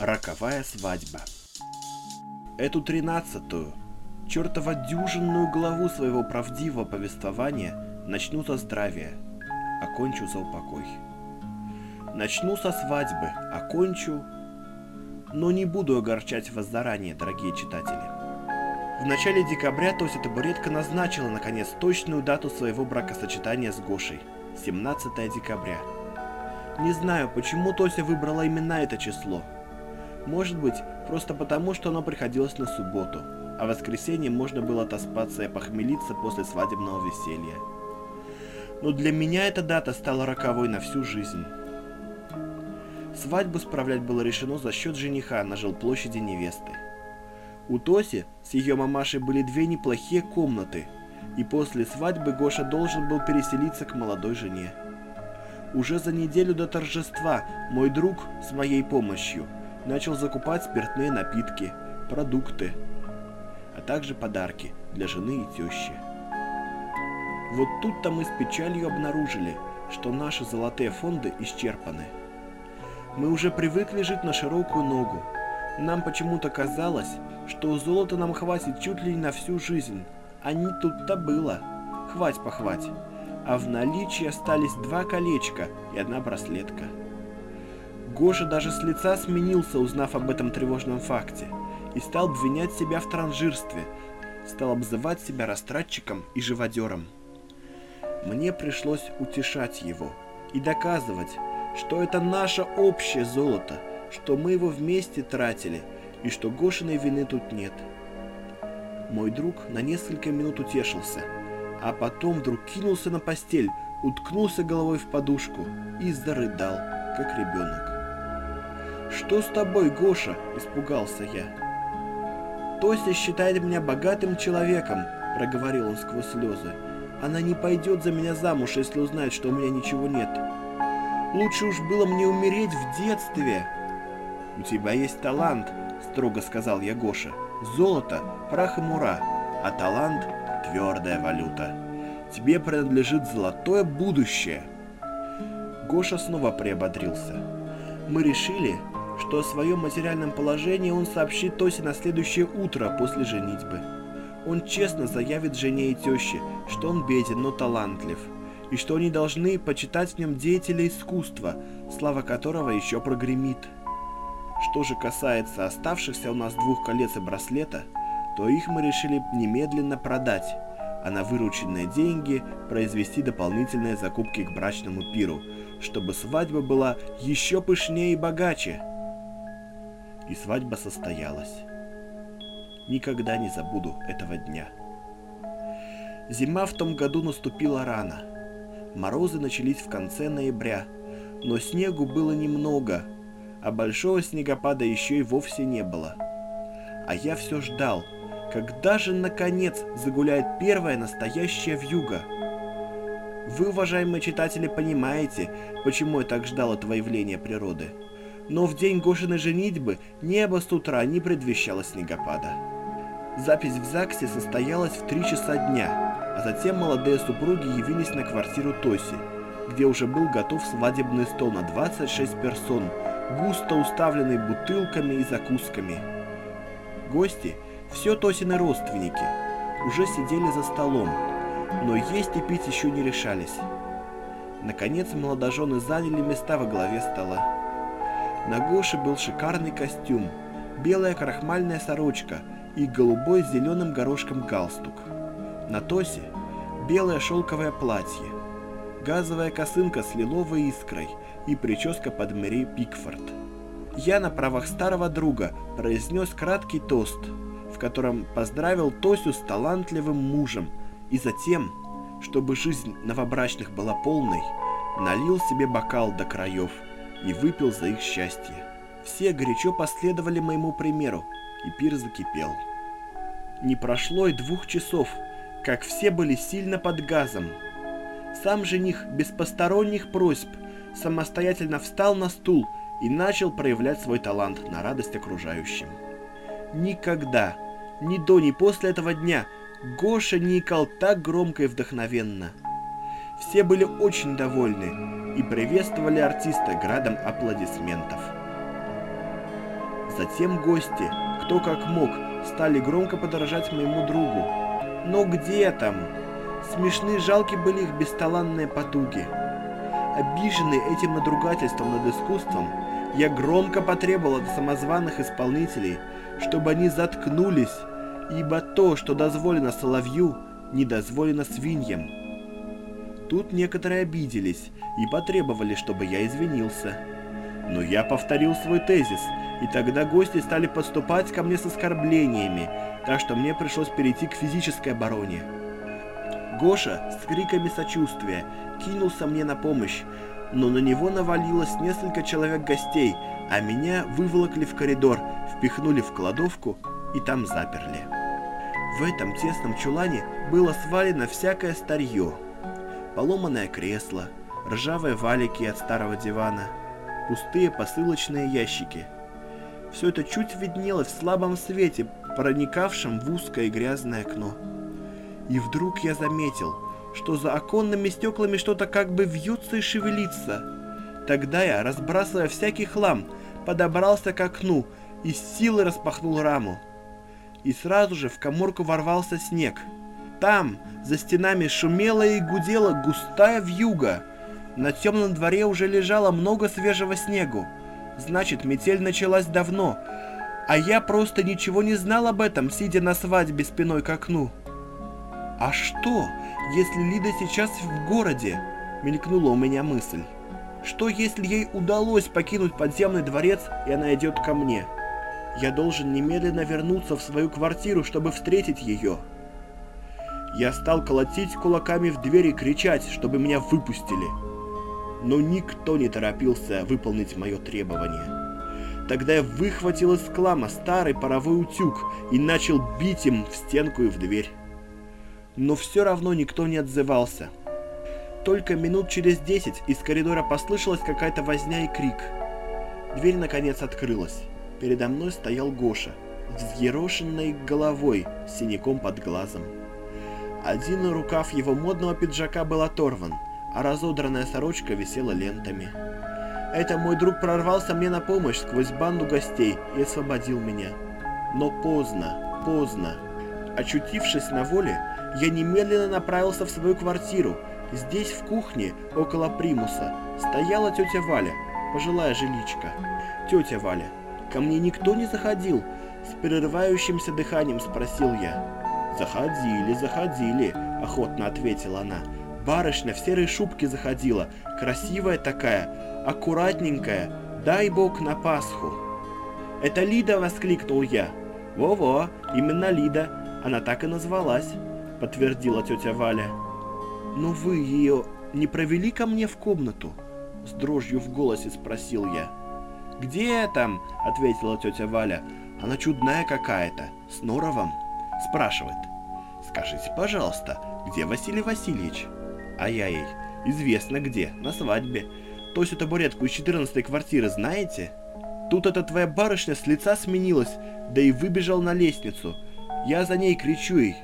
Роковая свадьба. Эту тринадцатую, чертова дюжинную главу своего правдивого повествования начну со здравия, окончу за упокой. Начну со свадьбы, окончу, но не буду огорчать вас заранее, дорогие читатели. В начале декабря Тося Табуретка назначила, наконец, точную дату своего бракосочетания с Гошей – 17 декабря. Не знаю, почему Тося выбрала именно это число. Может быть, просто потому, что оно приходилось на субботу, а в воскресенье можно было отоспаться и похмелиться после свадебного веселья. Но для меня эта дата стала роковой на всю жизнь. Свадьбу справлять было решено за счет жениха на жилплощади невесты. У Тоси с ее мамашей были две неплохие комнаты, и после свадьбы Гоша должен был переселиться к молодой жене. Уже за неделю до торжества мой друг с моей помощью начал закупать спиртные напитки, продукты, а также подарки для жены и тещи. Вот тут-то мы с печалью обнаружили, что наши золотые фонды исчерпаны – мы уже привыкли жить на широкую ногу. Нам почему-то казалось, что золота нам хватит чуть ли не на всю жизнь. А не тут-то было. Хвать-похвать. А в наличии остались два колечка и одна браслетка. Гоша даже с лица сменился, узнав об этом тревожном факте, и стал обвинять себя в транжирстве, стал обзывать себя растратчиком и живодером. Мне пришлось утешать его и доказывать, что это наше общее золото, что мы его вместе тратили, и что Гошиной вины тут нет. Мой друг на несколько минут утешился, а потом вдруг кинулся на постель, уткнулся головой в подушку и зарыдал, как ребенок. «Что с тобой, Гоша?» – испугался я. «Тося считает меня богатым человеком», – проговорил он сквозь слезы. «Она не пойдет за меня замуж, если узнает, что у меня ничего нет». Лучше уж было мне умереть в детстве. У тебя есть талант, строго сказал я Гоше. Золото, прах и мура, а талант – твердая валюта. Тебе принадлежит золотое будущее. Гоша снова приободрился. Мы решили, что о своем материальном положении он сообщит Тосе на следующее утро после женитьбы. Он честно заявит жене и теще, что он беден, но талантлив – и что они должны почитать в нем деятеля искусства, слава которого еще прогремит. Что же касается оставшихся у нас двух колец и браслета, то их мы решили немедленно продать, а на вырученные деньги произвести дополнительные закупки к брачному пиру, чтобы свадьба была еще пышнее и богаче. И свадьба состоялась. Никогда не забуду этого дня. Зима в том году наступила рано – Морозы начались в конце ноября, но снегу было немного, а большого снегопада еще и вовсе не было. А я все ждал, когда же наконец загуляет первая настоящая вьюга. Вы, уважаемые читатели, понимаете, почему я так ждал этого явления природы. Но в день Гошиной женитьбы небо с утра не предвещало снегопада. Запись в ЗАГСе состоялась в 3 часа дня, а затем молодые супруги явились на квартиру Тоси, где уже был готов свадебный стол на 26 персон, густо уставленный бутылками и закусками. Гости, все Тосины родственники, уже сидели за столом, но есть и пить еще не решались. Наконец молодожены заняли места во главе стола. На Гоше был шикарный костюм, белая крахмальная сорочка и голубой с зеленым горошком галстук. На Тосе белое шелковое платье, газовая косынка с лиловой искрой и прическа под Мэри Пикфорд. Я на правах старого друга произнес краткий тост, в котором поздравил Тосю с талантливым мужем и затем, чтобы жизнь новобрачных была полной, налил себе бокал до краев и выпил за их счастье. Все горячо последовали моему примеру, и пир закипел. Не прошло и двух часов, как все были сильно под газом. Сам жених без посторонних просьб самостоятельно встал на стул и начал проявлять свой талант на радость окружающим. Никогда, ни до, ни после этого дня Гоша не икал так громко и вдохновенно. Все были очень довольны и приветствовали артиста градом аплодисментов. Затем гости, кто как мог, стали громко подражать моему другу. Но где там? Смешны жалки были их бесталанные потуги. Обиженный этим надругательством над искусством, я громко потребовал от самозваных исполнителей, чтобы они заткнулись, ибо то, что дозволено соловью, не дозволено свиньям. Тут некоторые обиделись и потребовали, чтобы я извинился. Но я повторил свой тезис, и тогда гости стали подступать ко мне с оскорблениями, так что мне пришлось перейти к физической обороне. Гоша с криками сочувствия кинулся мне на помощь, но на него навалилось несколько человек гостей, а меня выволокли в коридор, впихнули в кладовку и там заперли. В этом тесном чулане было свалено всякое старье. Поломанное кресло, ржавые валики от старого дивана, пустые посылочные ящики. Все это чуть виднелось в слабом свете, проникавшем в узкое грязное окно. И вдруг я заметил, что за оконными стеклами что-то как бы вьется и шевелится. Тогда я, разбрасывая всякий хлам, подобрался к окну и с силой распахнул раму. И сразу же в коморку ворвался снег. Там, за стенами, шумела и гудела густая вьюга. На темном дворе уже лежало много свежего снегу. Значит, метель началась давно, а я просто ничего не знал об этом, сидя на свадьбе спиной к окну. «А что, если Лида сейчас в городе?» — мелькнула у меня мысль. «Что, если ей удалось покинуть подземный дворец, и она идет ко мне? Я должен немедленно вернуться в свою квартиру, чтобы встретить ее». Я стал колотить кулаками в дверь и кричать, чтобы меня выпустили. Но никто не торопился выполнить мое требование. Тогда я выхватил из клама старый паровой утюг и начал бить им в стенку и в дверь но все равно никто не отзывался. Только минут через десять из коридора послышалась какая-то возня и крик. Дверь наконец открылась. Передо мной стоял Гоша, взъерошенной головой, синяком под глазом. Один рукав его модного пиджака был оторван, а разодранная сорочка висела лентами. Это мой друг прорвался мне на помощь сквозь банду гостей и освободил меня. Но поздно, поздно. Очутившись на воле, я немедленно направился в свою квартиру. Здесь, в кухне, около примуса, стояла тетя Валя, пожилая жиличка. Тетя Валя, ко мне никто не заходил? С прерывающимся дыханием спросил я. «Заходили, заходили», — охотно ответила она. «Барышня в серой шубке заходила, красивая такая, аккуратненькая, дай бог на Пасху». «Это Лида!» — воскликнул я. «Во-во, именно Лида, она так и назвалась» подтвердила тетя Валя. «Но вы ее не провели ко мне в комнату?» С дрожью в голосе спросил я. «Где там?» — ответила тетя Валя. «Она чудная какая-то, с норовом». Спрашивает. «Скажите, пожалуйста, где Василий Васильевич?» А я ей. «Известно где, на свадьбе. Тосю табуретку из 14 квартиры знаете?» Тут эта твоя барышня с лица сменилась, да и выбежал на лестницу. Я за ней кричу ей,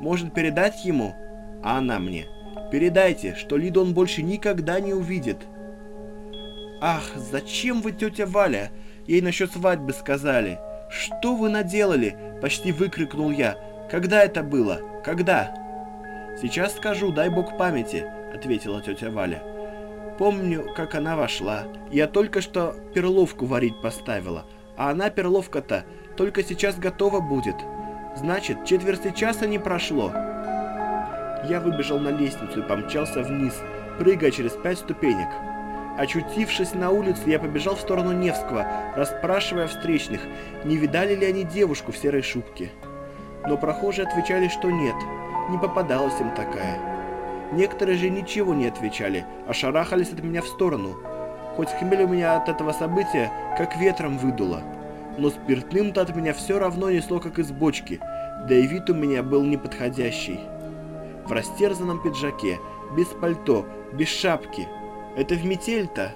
может передать ему? А она мне. Передайте, что Лиду он больше никогда не увидит. Ах, зачем вы, тетя Валя? Ей насчет свадьбы сказали. Что вы наделали? Почти выкрикнул я. Когда это было? Когда? Сейчас скажу, дай бог памяти, ответила тетя Валя. Помню, как она вошла. Я только что перловку варить поставила, а она перловка-то только сейчас готова будет. Значит, четверти часа не прошло. Я выбежал на лестницу и помчался вниз, прыгая через пять ступенек. Очутившись на улице, я побежал в сторону Невского, расспрашивая встречных, не видали ли они девушку в серой шубке. Но прохожие отвечали, что нет, не попадалась им такая. Некоторые же ничего не отвечали, а шарахались от меня в сторону. Хоть хмель у меня от этого события как ветром выдуло но спиртным-то от меня все равно несло, как из бочки, да и вид у меня был неподходящий. В растерзанном пиджаке, без пальто, без шапки. Это в метель-то?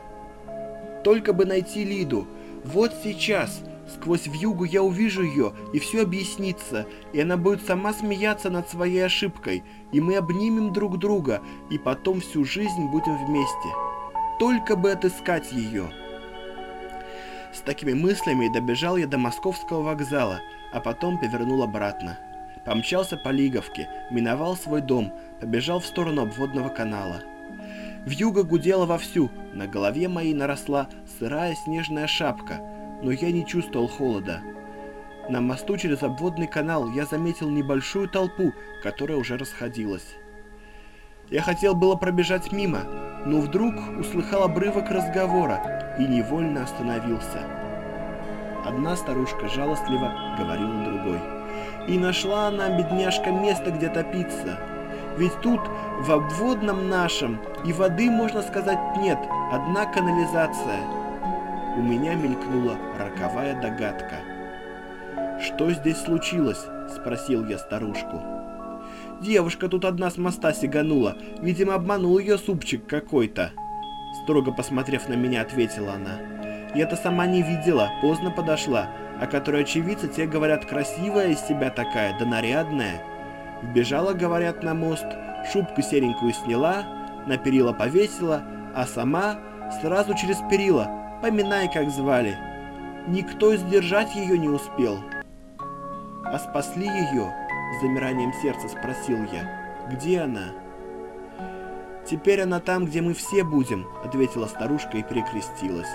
Только бы найти Лиду. Вот сейчас, сквозь вьюгу я увижу ее, и все объяснится, и она будет сама смеяться над своей ошибкой, и мы обнимем друг друга, и потом всю жизнь будем вместе. Только бы отыскать ее. С такими мыслями добежал я до московского вокзала, а потом повернул обратно. Помчался по Лиговке, миновал свой дом, побежал в сторону обводного канала. Вьюга гудела вовсю, на голове моей наросла сырая снежная шапка, но я не чувствовал холода. На мосту через обводный канал я заметил небольшую толпу, которая уже расходилась. Я хотел было пробежать мимо, но вдруг услыхал обрывок разговора и невольно остановился. Одна старушка жалостливо говорила другой. И нашла она, бедняжка, место, где топиться. Ведь тут, в обводном нашем, и воды, можно сказать, нет, одна канализация. У меня мелькнула роковая догадка. «Что здесь случилось?» – спросил я старушку. Девушка тут одна с моста сиганула. Видимо, обманул ее супчик какой-то. Строго посмотрев на меня, ответила она. Я-то сама не видела, поздно подошла. А которые очевидцы, те говорят, красивая из себя такая, да нарядная. Вбежала, говорят, на мост, шубку серенькую сняла, на перила повесила, а сама сразу через перила, поминай, как звали. Никто сдержать ее не успел. А спасли ее с замиранием сердца спросил я. «Где она?» «Теперь она там, где мы все будем», — ответила старушка и перекрестилась.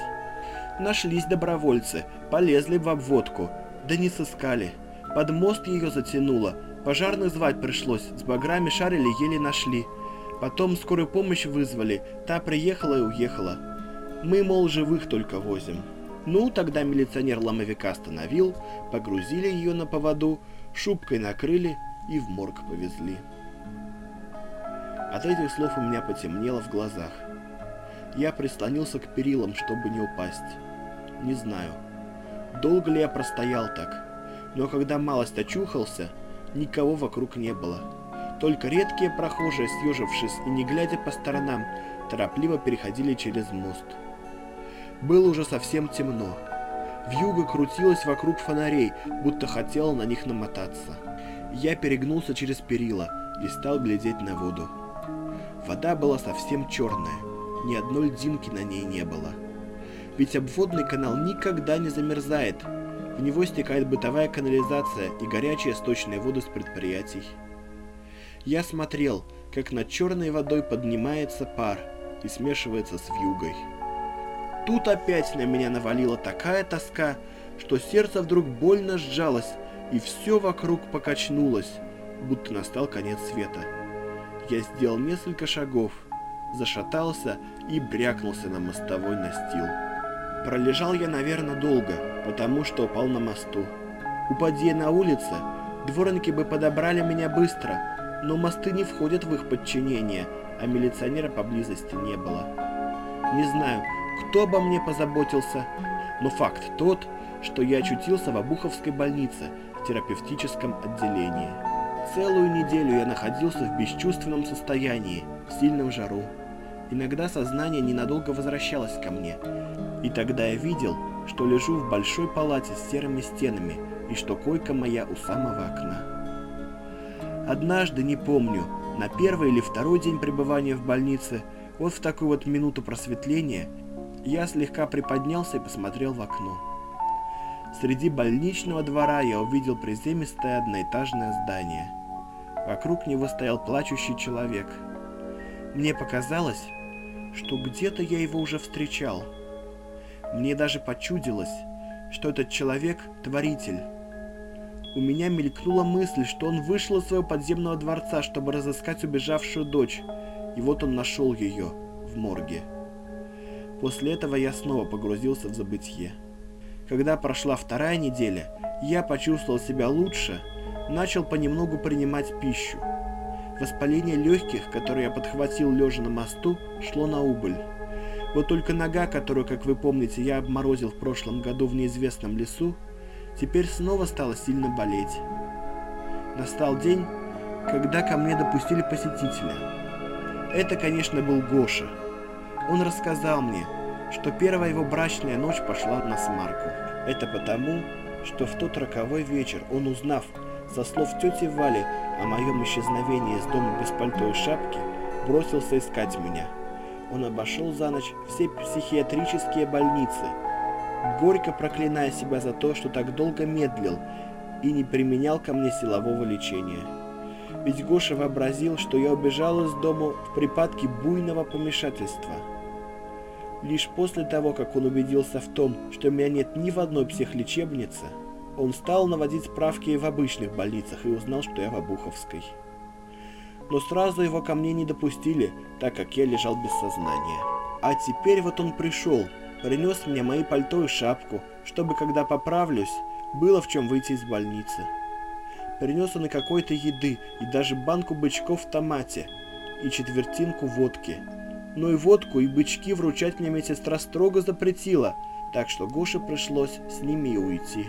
Нашлись добровольцы, полезли в обводку, да не сыскали. Под мост ее затянуло, пожарных звать пришлось, с баграми шарили, еле нашли. Потом скорую помощь вызвали, та приехала и уехала. Мы, мол, живых только возим. Ну, тогда милиционер ломовика остановил, погрузили ее на поводу, шубкой накрыли и в морг повезли. От этих слов у меня потемнело в глазах. Я прислонился к перилам, чтобы не упасть. Не знаю, долго ли я простоял так, но когда малость очухался, никого вокруг не было. Только редкие прохожие, съежившись и не глядя по сторонам, торопливо переходили через мост. Было уже совсем темно. Вьюга крутилась вокруг фонарей, будто хотела на них намотаться. Я перегнулся через перила и стал глядеть на воду. Вода была совсем черная, ни одной льдинки на ней не было. Ведь обводный канал никогда не замерзает. В него стекает бытовая канализация и горячие сточные воды с предприятий. Я смотрел, как над черной водой поднимается пар и смешивается с вьюгой. Тут опять на меня навалила такая тоска, что сердце вдруг больно сжалось, и все вокруг покачнулось, будто настал конец света. Я сделал несколько шагов, зашатался и брякнулся на мостовой настил. Пролежал я, наверное, долго, потому что упал на мосту. Упади на улице, дворники бы подобрали меня быстро, но мосты не входят в их подчинение, а милиционера поблизости не было. Не знаю, кто обо мне позаботился, но факт тот, что я очутился в Обуховской больнице в терапевтическом отделении. Целую неделю я находился в бесчувственном состоянии, в сильном жару. Иногда сознание ненадолго возвращалось ко мне, и тогда я видел, что лежу в большой палате с серыми стенами и что койка моя у самого окна. Однажды, не помню, на первый или второй день пребывания в больнице, вот в такую вот минуту просветления, я слегка приподнялся и посмотрел в окно. Среди больничного двора я увидел приземистое одноэтажное здание. Вокруг него стоял плачущий человек. Мне показалось, что где-то я его уже встречал. Мне даже почудилось, что этот человек – творитель. У меня мелькнула мысль, что он вышел из своего подземного дворца, чтобы разыскать убежавшую дочь, и вот он нашел ее в морге. После этого я снова погрузился в забытье. Когда прошла вторая неделя, я почувствовал себя лучше, начал понемногу принимать пищу. Воспаление легких, которое я подхватил лежа на мосту, шло на убыль. Вот только нога, которую, как вы помните, я обморозил в прошлом году в неизвестном лесу, теперь снова стала сильно болеть. Настал день, когда ко мне допустили посетителя. Это, конечно, был Гоша. Он рассказал мне, что первая его брачная ночь пошла на смарку. Это потому, что в тот роковой вечер он, узнав со слов тети Вали о моем исчезновении из дома без пальто и шапки, бросился искать меня. Он обошел за ночь все психиатрические больницы, горько проклиная себя за то, что так долго медлил и не применял ко мне силового лечения. Ведь Гоша вообразил, что я убежал из дома в припадке буйного помешательства. Лишь после того, как он убедился в том, что меня нет ни в одной психлечебнице, он стал наводить справки в обычных больницах и узнал, что я в Обуховской. Но сразу его ко мне не допустили, так как я лежал без сознания. А теперь вот он пришел, принес мне мои пальто и шапку, чтобы, когда поправлюсь, было в чем выйти из больницы. Принес он и какой-то еды, и даже банку бычков в томате, и четвертинку водки. Но и водку, и бычки вручать мне медсестра строго запретила, так что Гоше пришлось с ними и уйти.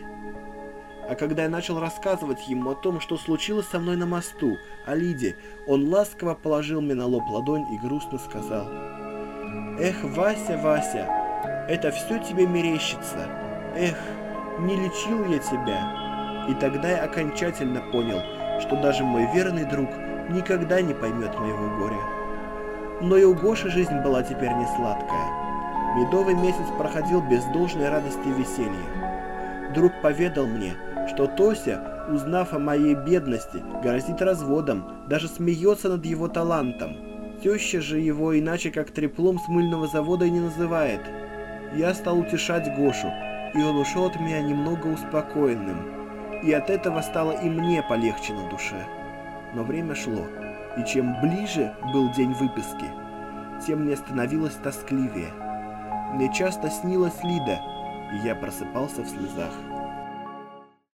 А когда я начал рассказывать ему о том, что случилось со мной на мосту, о Лиде, он ласково положил мне на лоб ладонь и грустно сказал. «Эх, Вася, Вася, это все тебе мерещится. Эх, не лечил я тебя». И тогда я окончательно понял, что даже мой верный друг никогда не поймет моего горя. Но и у Гоши жизнь была теперь не сладкая. Медовый месяц проходил без должной радости и веселья. Друг поведал мне, что Тося, узнав о моей бедности, грозит разводом, даже смеется над его талантом. Теща же его иначе как треплом с мыльного завода не называет. Я стал утешать Гошу, и он ушел от меня немного успокоенным. И от этого стало и мне полегче на душе. Но время шло, и чем ближе был день выписки, тем мне становилось тоскливее. Мне часто снилась Лида, и я просыпался в слезах.